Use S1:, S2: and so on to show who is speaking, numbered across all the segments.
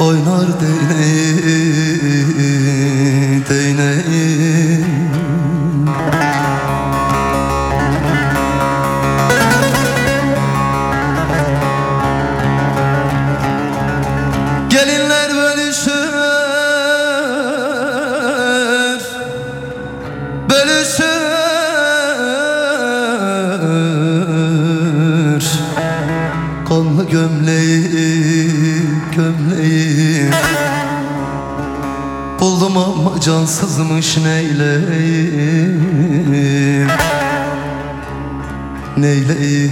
S1: Oynar değneği Kanlı gömleği Gömleği. Buldum ama cansızmış neyleyim? Neyleyim?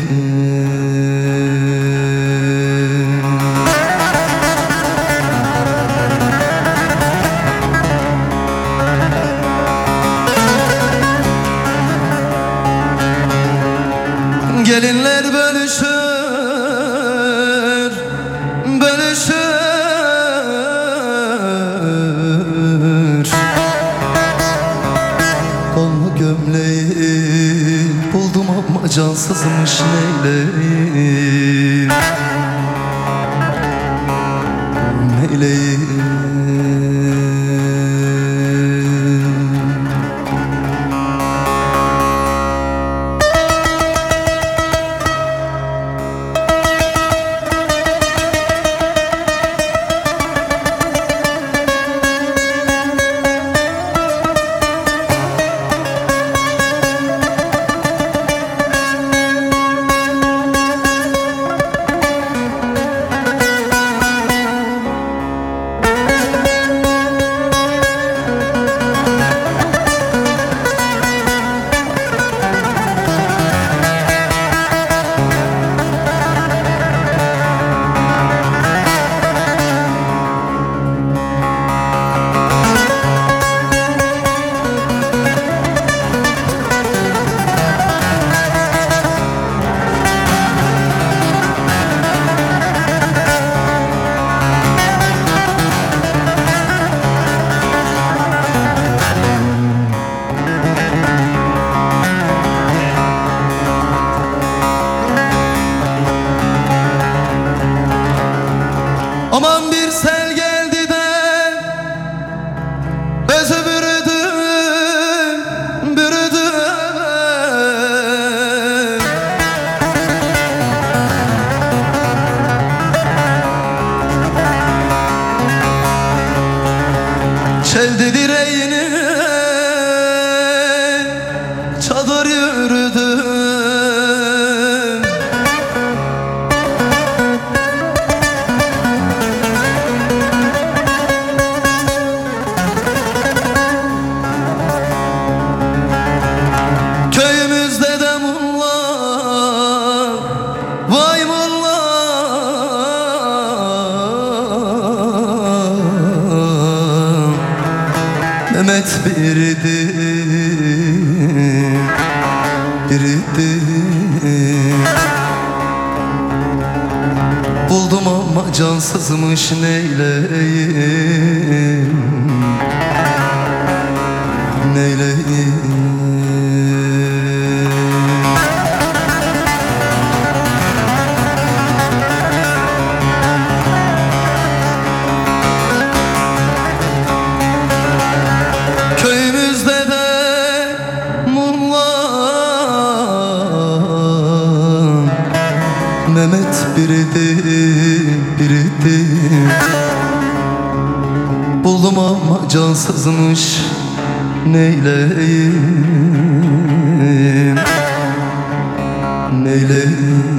S1: Gelinler Buldum ama cansızmış neyleyim Çeldi direğini Mehmet biridi Biridi Buldum ama cansızmış neyleyim? Neyleyim Mehmet biridi, biridi Buldum ama cansızmış Neyleyim? Neyleyim